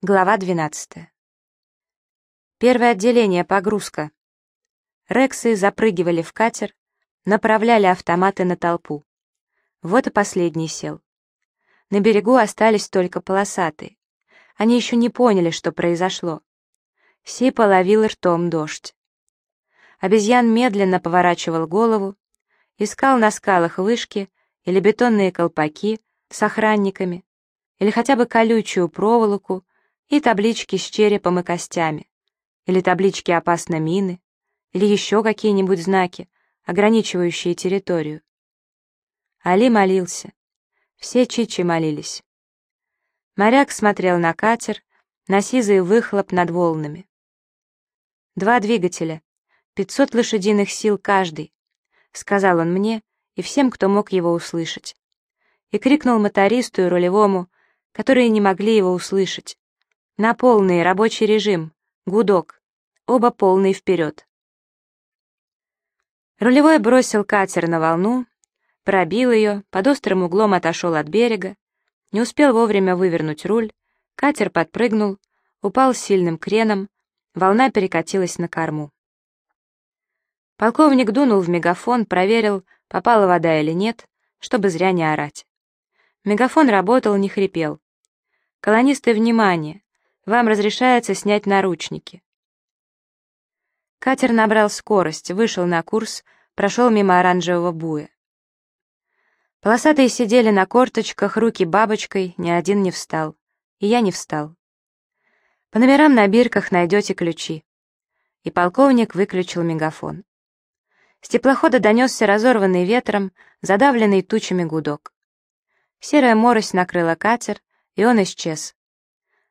Глава 12. Первое отделение, погрузка. Рексы запрыгивали в катер, направляли автоматы на толпу. Вот и последний сел. На берегу остались только полосатые. Они еще не поняли, что произошло. Сипа ловил ртом дождь. Обезьян медленно поворачивал голову, искал на скалах вышки или бетонные колпаки с охранниками, или хотя бы колючую проволоку, и таблички с черепом и костями, или таблички «Опасно мины», или еще какие-нибудь знаки, ограничивающие территорию. Али молился. Все чичи молились. Моряк смотрел на катер, на сизый выхлоп над волнами. «Два двигателя, пятьсот лошадиных сил каждый», — сказал он мне и всем, кто мог его услышать. И крикнул мотористу и рулевому, которые не могли его услышать. На полный рабочий режим. Гудок. Оба полные вперед. Рулевой бросил катер на волну, пробил ее, под острым углом отошел от берега, не успел вовремя вывернуть руль, катер подпрыгнул, упал сильным креном, волна перекатилась на корму. Полковник дунул в мегафон, проверил, попала вода или нет, чтобы зря не орать. Мегафон работал, не хрипел. «Колонисты, внимание! Вам разрешается снять наручники». Катер набрал скорость, вышел на курс, прошел мимо оранжевого буя. Полосатые сидели на корточках, руки бабочкой, ни один не встал. И я не встал. По номерам на бирках найдете ключи. И полковник выключил мегафон. С теплохода донесся разорванный ветром, задавленный тучами гудок. Серая морось накрыла катер, и он исчез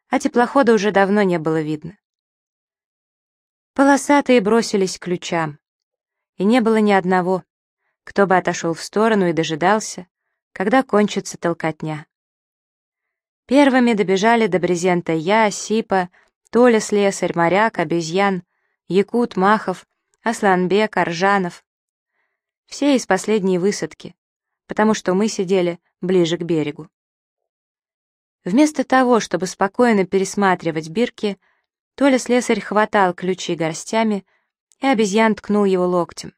а теплохода уже давно не было видно. Полосатые бросились к ключам, и не было ни одного, кто бы отошел в сторону и дожидался, когда кончится толкотня. Первыми добежали до брезента я, Сипа, Толя Слесарь, Моряк, Обезьян, Якут, Махов, Асланбек, Аржанов. Все из последней высадки, потому что мы сидели ближе к берегу. Вместо того, чтобы спокойно пересматривать бирки, Толя слесарь хватал ключи горстями, и обезьян ткнул его локтем.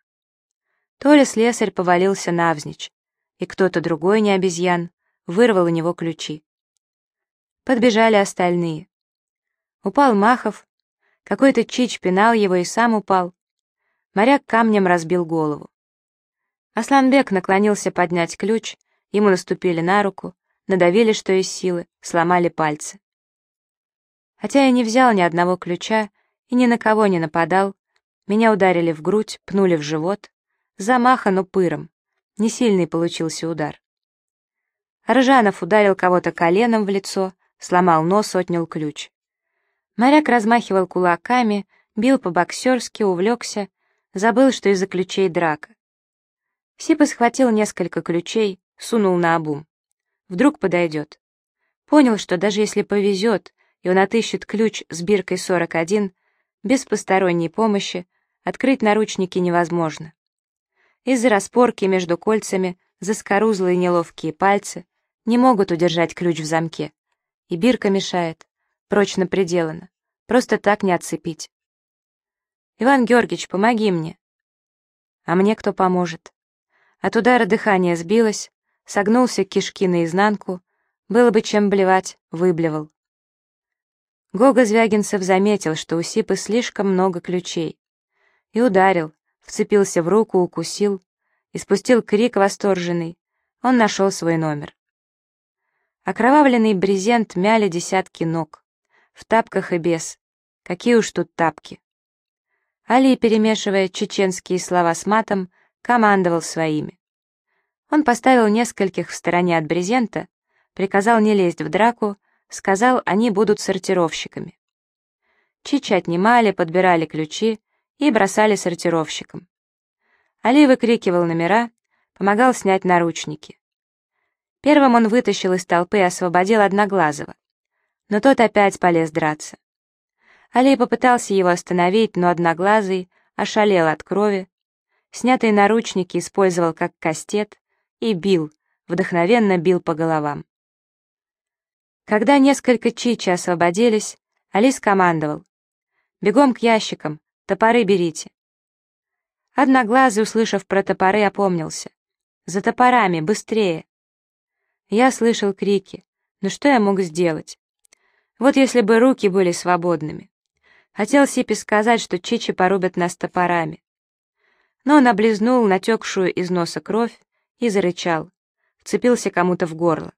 Толя слесарь повалился навзничь, и кто-то другой, не обезьян, вырвал у него ключи. Подбежали остальные. Упал Махов, какой-то чич пинал его и сам упал. Моряк камнем разбил голову. Асланбек наклонился поднять ключ, ему наступили на руку, надавили, что из силы, сломали пальцы. Хотя я не взял ни одного ключа и ни на кого не нападал, меня ударили в грудь, пнули в живот, замаха, но пыром, не сильный получился удар. Ржанов ударил кого-то коленом в лицо, сломал нос, отнял ключ. Моряк размахивал кулаками, бил по-боксерски, увлекся, забыл, что из-за ключей драка. Сипа схватил несколько ключей, сунул на обум. Вдруг подойдет. Понял, что даже если повезет, и он отыщет ключ с биркой 41, без посторонней помощи открыть наручники невозможно. Из-за распорки между кольцами заскорузлые неловкие пальцы не могут удержать ключ в замке. И бирка мешает, прочно приделана, просто так не отцепить. «Иван Георгиевич, помоги мне». А мне кто поможет? От удара дыхание сбилось, согнулся кишки наизнанку, было бы чем блевать, выблевал. Гога Звягинцев заметил, что у Сипы слишком много ключей, и ударил, вцепился в руку, укусил, и спустил крик восторженный. Он нашел свой номер. Окровавленный брезент мяли десятки ног, в тапках и без. Какие уж тут тапки. Али, перемешивая чеченские слова с матом, командовал своими. Он поставил нескольких в стороне от брезента, приказал не лезть в драку, сказал, они будут сортировщиками. Чичи отнимали, подбирали ключи и бросали сортировщикам. Али выкрикивал номера, помогал снять наручники. Первым он вытащил из толпы и освободил Одноглазого, но тот опять полез драться. Али попытался его остановить, но Одноглазый ошалел от крови, снятые наручники использовал как кастет, и бил, вдохновенно бил по головам. Когда несколько чичи освободились, Али скомандовал. «Бегом к ящикам, топоры берите». Одноглазый, услышав про топоры, опомнился. «За топорами, быстрее!» Я слышал крики. Но что я мог сделать? Вот если бы руки были свободными. Хотел Сипи сказать, что чичи порубят нас топорами. Но он облизнул натекшую из носа кровь и зарычал, вцепился кому-то в горло.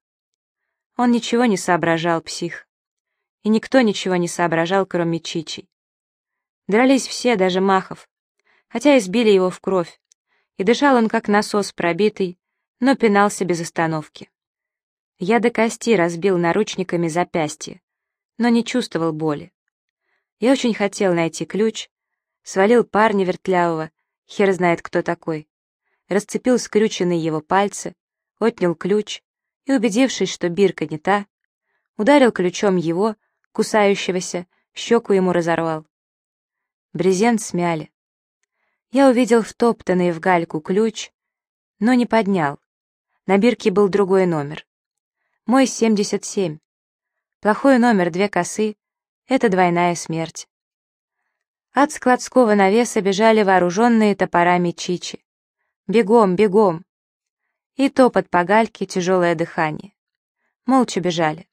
Он ничего не соображал, псих. И никто ничего не соображал, кроме Чичи. Дрались все, даже Махов, хотя избили его в кровь, и дышал он как насос пробитый, но пинался без остановки. Я до кости разбил наручниками запястье, но не чувствовал боли. Я очень хотел найти ключ, свалил парня вертлявого, хер знает кто такой, расцепил скрюченные его пальцы, отнял ключ и, убедившись, что бирка не та, ударил ключом его, кусающегося, щеку ему разорвал. Брезент смяли. Я увидел втоптанный в гальку ключ, но не поднял. На бирке был другой номер. Мой 77. Плохой номер, две косы — это двойная смерть. От складского навеса бежали вооруженные топорами чичи. Бегом, бегом. И топот по гальке, тяжелое дыхание. Молча бежали.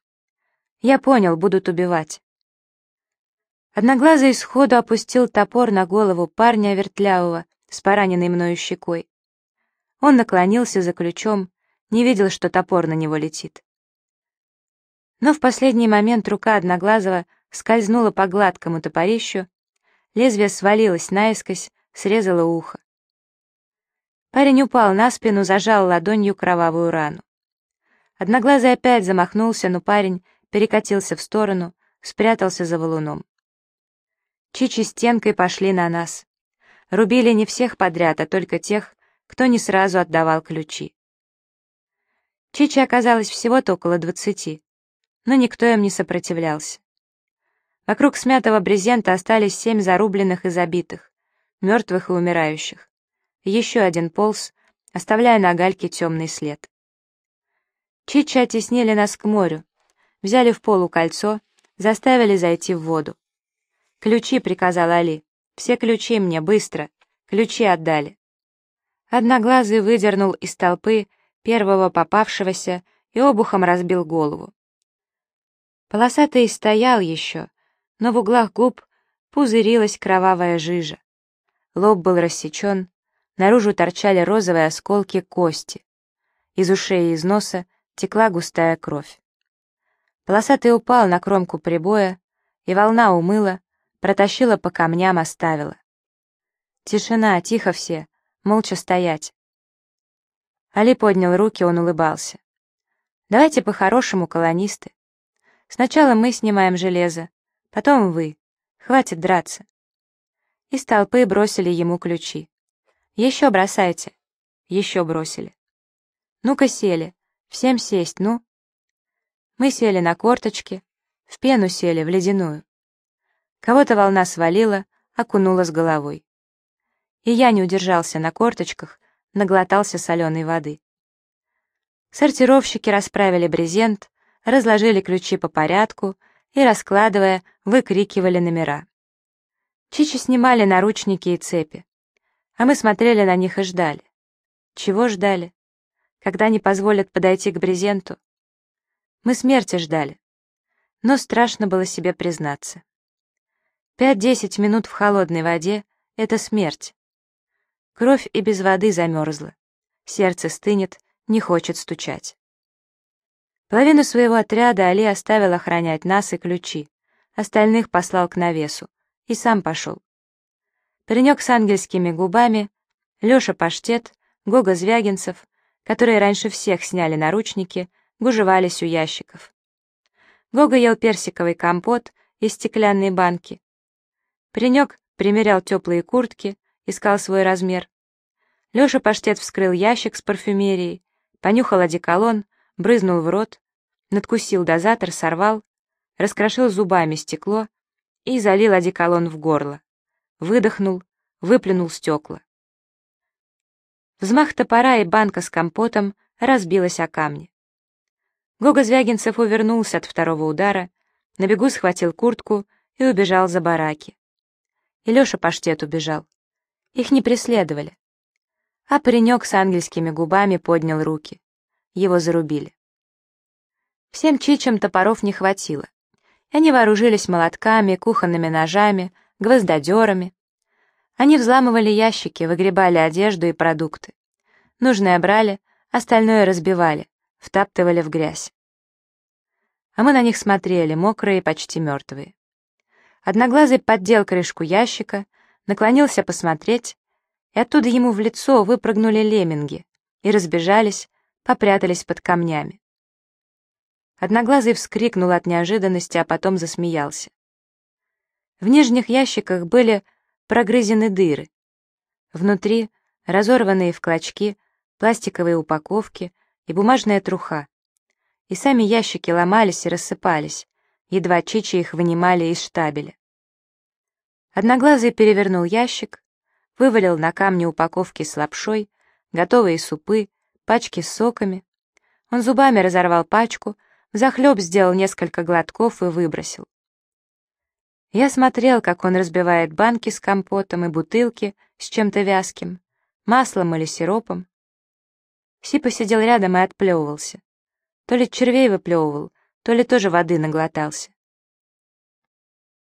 Я понял, будут убивать. Одноглазый сходу опустил топор на голову парня вертлявого с пораненной мною щекой. Он наклонился за ключом, не видел, что топор на него летит. Но в последний момент рука Одноглазого скользнула по гладкому топорищу, лезвие свалилось наискось, срезало ухо. Парень упал на спину, зажал ладонью кровавую рану. Одноглазый опять замахнулся, но парень перекатился в сторону, спрятался за валуном. Чичи стенкой пошли на нас. Рубили не всех подряд, а только тех, кто не сразу отдавал ключи. Чичи оказалось всего-то около двадцати, но никто им не сопротивлялся. Вокруг смятого брезента остались семь зарубленных и забитых, мертвых и умирающих. Еще один полз, оставляя на гальке темный след. Чичи оттеснили нас к морю, взяли в полу кольцо, заставили зайти в воду. «Ключи», — приказал Али, — «все ключи мне, быстро!» Ключи отдали. Одноглазый выдернул из толпы первого попавшегося и обухом разбил голову. Полосатый стоял еще, но в углах губ пузырилась кровавая жижа. Лоб был рассечен, Наружу торчали розовые осколки кости. Из ушей и из носа текла густая кровь. Полосатый упал на кромку прибоя, и волна умыла, протащила по камням, оставила. Тишина, тихо все, молча стоять. Али поднял руки, он улыбался. «Давайте по-хорошему, колонисты. Сначала мы снимаем железо, потом вы. Хватит драться». Из толпы бросили ему ключи. «Еще бросайте». Еще бросили. «Ну-ка сели. Всем сесть, ну». Мы сели на корточки, в пену сели, в ледяную. Кого-то волна свалила, окунула с головой. И я не удержался на корточках, наглотался соленой воды. Сортировщики расправили брезент, разложили ключи по порядку и, раскладывая, выкрикивали номера. Чичи снимали наручники и цепи. А мы смотрели на них и ждали. Чего ждали? Когда не позволят подойти к брезенту? Мы смерти ждали. Но страшно было себе признаться. Пять-десять минут в холодной воде — это смерть. Кровь и без воды замерзла. Сердце стынет, не хочет стучать. Половину своего отряда Али оставил охранять нас и ключи, остальных послал к навесу и сам пошел. Паренек с ангельскими губами, Лёша Паштет, Гога Звягинцев, которые раньше всех сняли наручники, гужевались у ящиков. Гога ел персиковый компот из стеклянной банки. Паренек примерял теплые куртки, искал свой размер. Лёша Паштет вскрыл ящик с парфюмерией, понюхал одеколон, брызнул в рот, надкусил дозатор, сорвал, раскрошил зубами стекло и залил одеколон в горло выдохнул, выплюнул стекла. Взмах топора и банка с компотом разбилась о камни. Гога Звягинцев увернулся от второго удара, на бегу схватил куртку и убежал за бараки. И Леша Паштет убежал. Их не преследовали. А паренек с ангельскими губами поднял руки. Его зарубили. Всем чичам топоров не хватило. Они вооружились молотками, кухонными ножами, гвоздодерами. Они взламывали ящики, выгребали одежду и продукты. Нужное брали, остальное разбивали, втаптывали в грязь. А мы на них смотрели, мокрые почти мертвые. Одноглазый поддел крышку ящика, наклонился посмотреть, и оттуда ему в лицо выпрыгнули лемминги и разбежались, попрятались под камнями. Одноглазый вскрикнул от неожиданности, а потом засмеялся. В нижних ящиках были прогрызены дыры. Внутри разорванные в клочки пластиковые упаковки и бумажная труха. И сами ящики ломались и рассыпались, едва Чичи их вынимали из штабеля. Одноглазый перевернул ящик, вывалил на камни упаковки с лапшой, готовые супы, пачки с соками. Он зубами разорвал пачку, взахлеб сделал несколько глотков и выбросил. Я смотрел, как он разбивает банки с компотом и бутылки с чем-то вязким, маслом или сиропом. Сипа сидел рядом и отплевывался. То ли червей выплевывал, то ли тоже воды наглотался.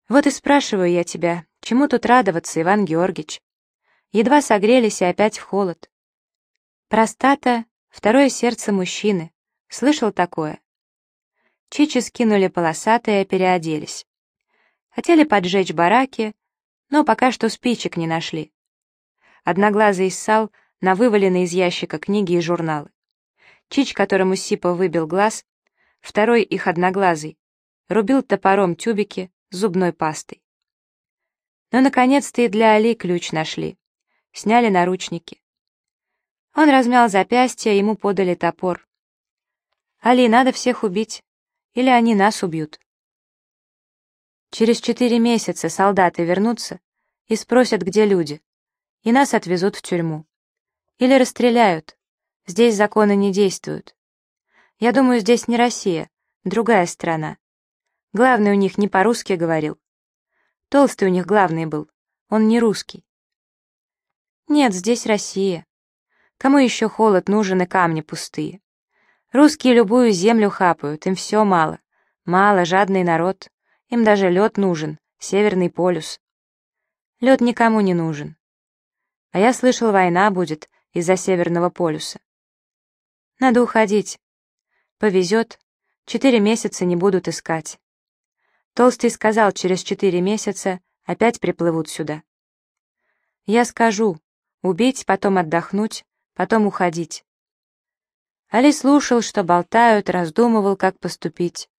Вот и спрашиваю я тебя, чему тут радоваться, Иван Георгиевич? Едва согрелись и опять в холод. Простата — второе сердце мужчины. Слышал такое? Чичи скинули полосатые и переоделись. Хотели поджечь бараки, но пока что спичек не нашли. Одноглазый ссал на вываленные из ящика книги и журналы. Чич, которому Сипа выбил глаз, второй их одноглазый, рубил топором тюбики зубной пастой. Но, наконец-то, и для Али ключ нашли. Сняли наручники. Он размял запястье, ему подали топор. «Али, надо всех убить, или они нас убьют». Через четыре месяца солдаты вернутся и спросят, где люди, и нас отвезут в тюрьму. Или расстреляют. Здесь законы не действуют. Я думаю, здесь не Россия, другая страна. Главный у них не по-русски говорил. Толстый у них главный был, он не русский. Нет, здесь Россия. Кому еще холод нужен и камни пустые? Русские любую землю хапают, им все мало. Мало, жадный народ. Им даже лед нужен, Северный полюс. Лед никому не нужен. А я слышал, война будет из-за Северного полюса. Надо уходить. Повезет, четыре месяца не будут искать. Толстый сказал, через четыре месяца опять приплывут сюда. Я скажу, убить, потом отдохнуть, потом уходить. Али слушал, что болтают, раздумывал, как поступить.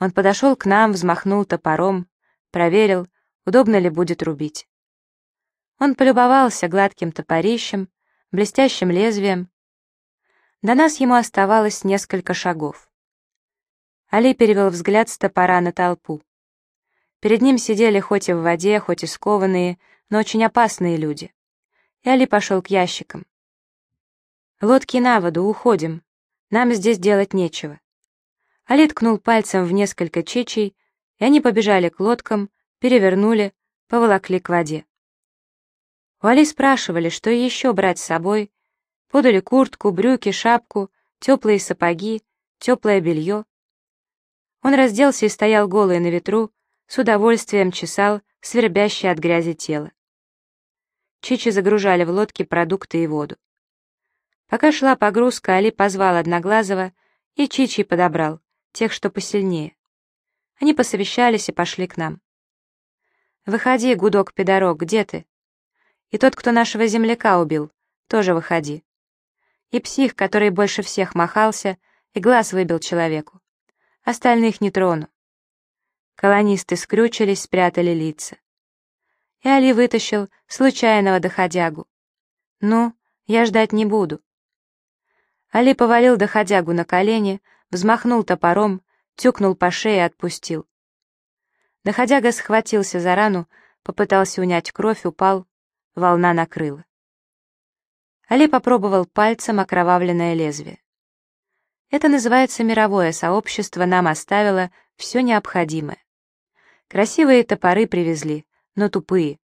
Он подошел к нам, взмахнул топором, проверил, удобно ли будет рубить. Он полюбовался гладким топорищем, блестящим лезвием. До нас ему оставалось несколько шагов. Али перевел взгляд с топора на толпу. Перед ним сидели хоть и в воде, хоть и скованные, но очень опасные люди. И Али пошел к ящикам. «Лодки на воду, уходим. Нам здесь делать нечего». Али ткнул пальцем в несколько чечей, и они побежали к лодкам, перевернули, поволокли к воде. У Али спрашивали, что еще брать с собой, подали куртку, брюки, шапку, теплые сапоги, теплое белье. Он разделся и стоял голый на ветру, с удовольствием чесал свербящее от грязи тело. Чичи загружали в лодки продукты и воду. Пока шла погрузка, Али позвал Одноглазого, и Чичи подобрал тех, что посильнее. Они посовещались и пошли к нам. «Выходи, гудок-пидорок, где ты?» «И тот, кто нашего земляка убил, тоже выходи». И псих, который больше всех махался, и глаз выбил человеку. Остальных не трону. Колонисты скрючились, спрятали лица. И Али вытащил случайного доходягу. «Ну, я ждать не буду». Али повалил доходягу на колени, взмахнул топором, тюкнул по шее и отпустил. Доходяга схватился за рану, попытался унять кровь, упал, волна накрыла. Али попробовал пальцем окровавленное лезвие. Это называется мировое сообщество нам оставило все необходимое. Красивые топоры привезли, но тупые.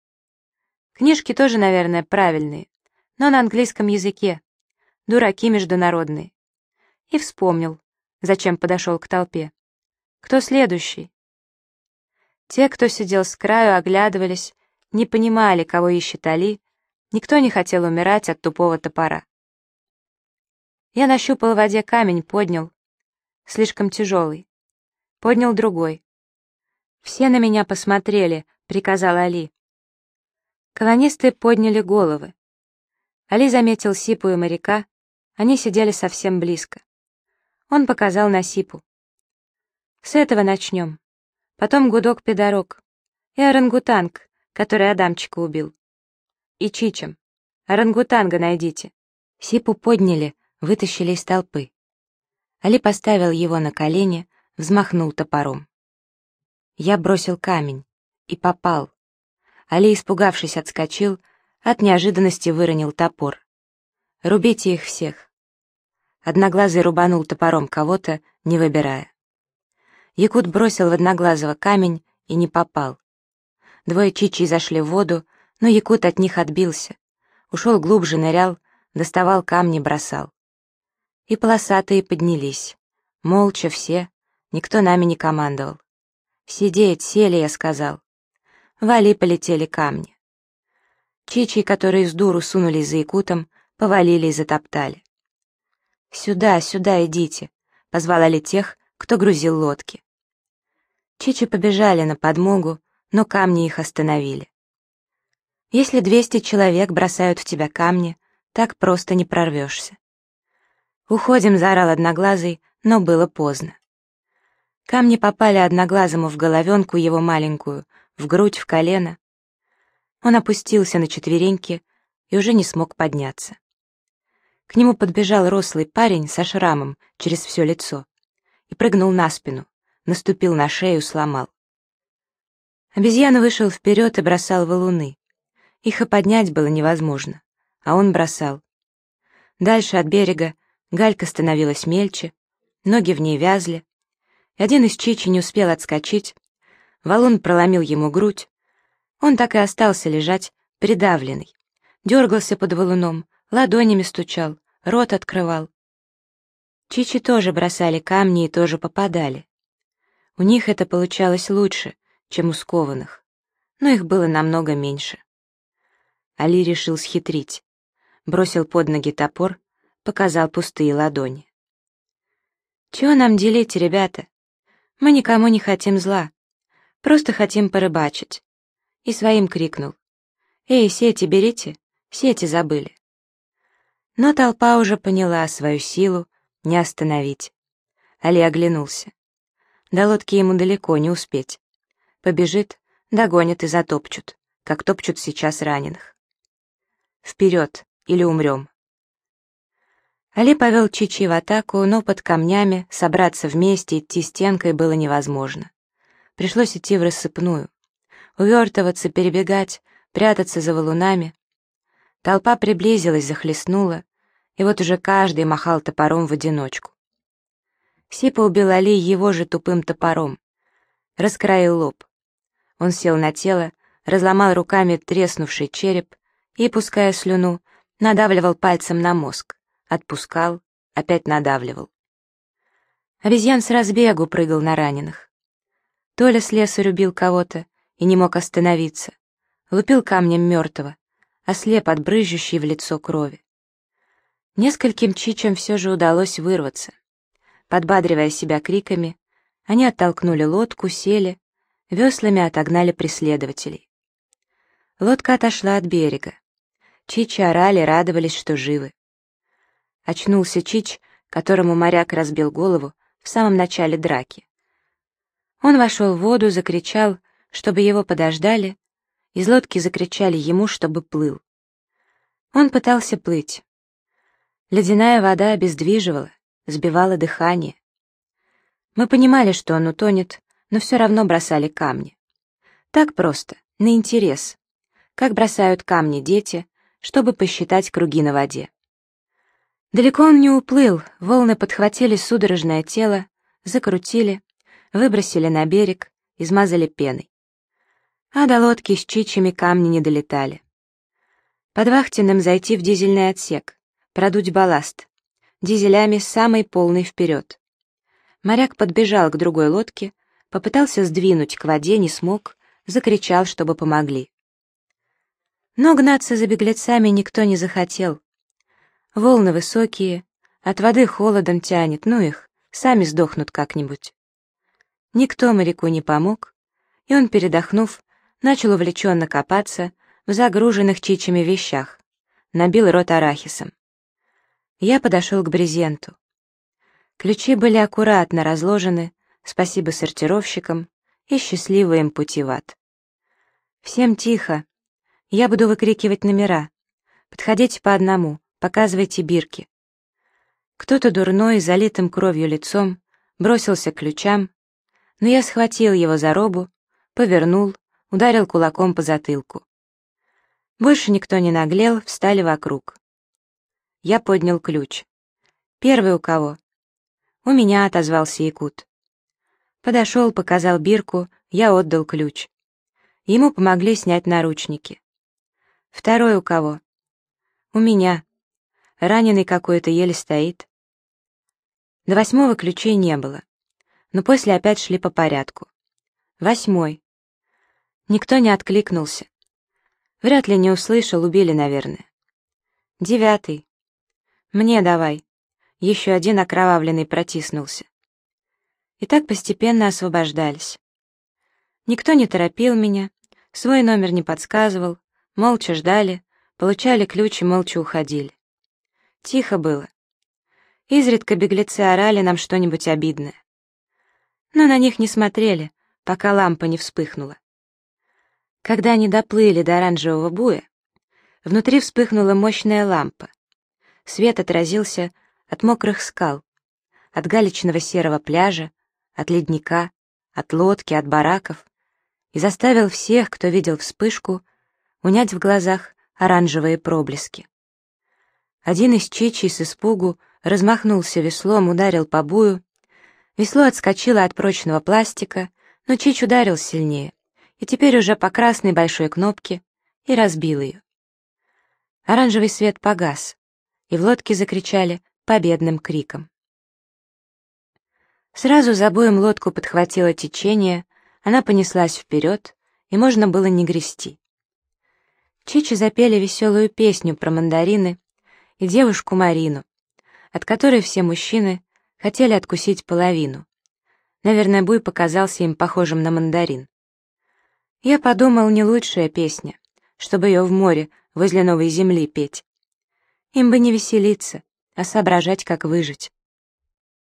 Книжки тоже, наверное, правильные, но на английском языке. Дураки международные. И вспомнил, зачем подошел к толпе. Кто следующий? Те, кто сидел с краю, оглядывались, не понимали, кого ищет Али, никто не хотел умирать от тупого топора. Я нащупал в воде камень, поднял. Слишком тяжелый. Поднял другой. «Все на меня посмотрели», — приказал Али. Колонисты подняли головы. Али заметил Сипу и моряка, они сидели совсем близко. Он показал на Сипу. «С этого начнем. Потом гудок-педорог. И орангутанг, который Адамчика убил. И Чичем. Орангутанга найдите». Сипу подняли, вытащили из толпы. Али поставил его на колени, взмахнул топором. Я бросил камень и попал. Али, испугавшись, отскочил, от неожиданности выронил топор. «Рубите их всех!» Одноглазый рубанул топором кого-то, не выбирая. Якут бросил в Одноглазого камень и не попал. Двое чичи зашли в воду, но Якут от них отбился. Ушел глубже, нырял, доставал камни, бросал. И полосатые поднялись. Молча все, никто нами не командовал. «Сидеть, сели», — я сказал. Вали полетели камни. Чичи, которые с дуру сунулись за якутом, повалили и затоптали. «Сюда, сюда идите», — позвала ли тех, кто грузил лодки. Чичи побежали на подмогу, но камни их остановили. Если двести человек бросают в тебя камни, так просто не прорвешься. «Уходим», — заорал Одноглазый, но было поздно. Камни попали Одноглазому в головенку его маленькую, в грудь, в колено. Он опустился на четвереньки и уже не смог подняться. К нему подбежал рослый парень со шрамом через все лицо и прыгнул на спину, наступил на шею, сломал. Обезьяна вышел вперед и бросал валуны. Их и поднять было невозможно, а он бросал. Дальше от берега галька становилась мельче, ноги в ней вязли, и один из чичи не успел отскочить, Валун проломил ему грудь. Он так и остался лежать, придавленный. Дергался под валуном, ладонями стучал, рот открывал. Чичи тоже бросали камни и тоже попадали. У них это получалось лучше, чем у скованных, но их было намного меньше. Али решил схитрить. Бросил под ноги топор, показал пустые ладони. «Чего нам делить, ребята? Мы никому не хотим зла. Просто хотим порыбачить». И своим крикнул. «Эй, сети берите, сети забыли». Но толпа уже поняла свою силу, не остановить. Али оглянулся. До лодки ему далеко не успеть. Побежит, догонят и затопчут, как топчут сейчас раненых. Вперед, или умрем. Али повел Чичи в атаку, но под камнями собраться вместе идти стенкой было невозможно. Пришлось идти в рассыпную. Увертываться, перебегать, прятаться за валунами. Толпа приблизилась, захлестнула, и вот уже каждый махал топором в одиночку. Сипа убил Али его же тупым топором. Раскроил лоб. Он сел на тело, разломал руками треснувший череп и, пуская слюну, надавливал пальцем на мозг, отпускал, опять надавливал. Обезьян с разбегу прыгал на раненых. Толя с леса рубил кого-то и не мог остановиться. Лупил камнем мертвого, ослеп от брызжущей в лицо крови. Нескольким чичам все же удалось вырваться. Подбадривая себя криками, они оттолкнули лодку, сели, веслами отогнали преследователей. Лодка отошла от берега. Чичи орали, радовались, что живы. Очнулся Чич, которому моряк разбил голову в самом начале драки. Он вошел в воду, закричал, чтобы его подождали, из лодки закричали ему, чтобы плыл. Он пытался плыть. Ледяная вода обездвиживала, сбивала дыхание. Мы понимали, что он утонет, но все равно бросали камни. Так просто, на интерес. Как бросают камни дети, чтобы посчитать круги на воде. Далеко он не уплыл, волны подхватили судорожное тело, закрутили, выбросили на берег, измазали пеной. А до лодки с чичами камни не долетали. Под вахтенным зайти в дизельный отсек, продуть балласт, дизелями самый полный вперед. Моряк подбежал к другой лодке, попытался сдвинуть к воде, не смог, закричал, чтобы помогли. Но гнаться за беглецами никто не захотел. Волны высокие, от воды холодом тянет, ну их, сами сдохнут как-нибудь. Никто моряку не помог, и он, передохнув, начал увлеченно копаться в загруженных чичами вещах, набил рот арахисом. Я подошел к брезенту. Ключи были аккуратно разложены, спасибо сортировщикам, и счастливые им пути в ад. Всем тихо. Я буду выкрикивать номера. Подходите по одному, показывайте бирки. Кто-то дурной, залитым кровью лицом, бросился к ключам, но я схватил его за робу, повернул, ударил кулаком по затылку. Больше никто не наглел, встали вокруг. Я поднял ключ. «Первый у кого?» «У меня», — отозвался Якут. Подошел, показал бирку, я отдал ключ. Ему помогли снять наручники. «Второй у кого?» «У меня. Раненый какой-то еле стоит». До восьмого ключей не было, но после опять шли по порядку. Восьмой. Никто не откликнулся. Вряд ли не услышал, убили, наверное. Девятый. Мне давай. Еще один окровавленный протиснулся. И так постепенно освобождались. Никто не торопил меня, свой номер не подсказывал, молча ждали, получали ключ и молча уходили. Тихо было. Изредка беглецы орали нам что-нибудь обидное. Но на них не смотрели, пока лампа не вспыхнула. Когда они доплыли до оранжевого буя, внутри вспыхнула мощная лампа. Свет отразился от мокрых скал, от галечного серого пляжа, от ледника, от лодки, от бараков, и заставил всех, кто видел вспышку, унять в глазах оранжевые проблески. Один из чичей с испугу размахнулся веслом, ударил по бую. Весло отскочило от прочного пластика, но чич ударил сильнее, и теперь уже по красной большой кнопке, и разбил ее. Оранжевый свет погас и в лодке закричали победным криком. Сразу за боем лодку подхватило течение, она понеслась вперед, и можно было не грести. Чичи запели веселую песню про мандарины и девушку Марину, от которой все мужчины хотели откусить половину. Наверное, Буй показался им похожим на мандарин. Я подумал, не лучшая песня, чтобы ее в море возле новой земли петь. Им бы не веселиться, а соображать, как выжить.